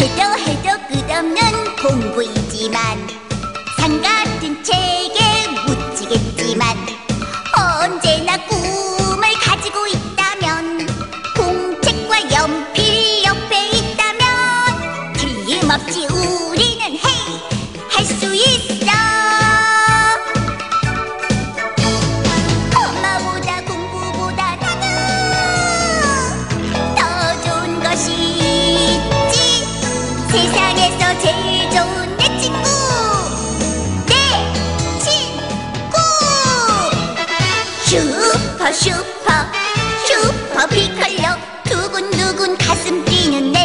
해도 해도 끝없는 공부이지만 산 같은 책에 묻히겠지만 언제나 꿈을 가지고 있다면 공책과 연필 옆에 있다면 틀림없이 우 세상에서 제일 좋은 내 친구. 내 친구. 슈퍼 슈퍼 슈퍼 피컬로 두근두근 가슴 뛰는 내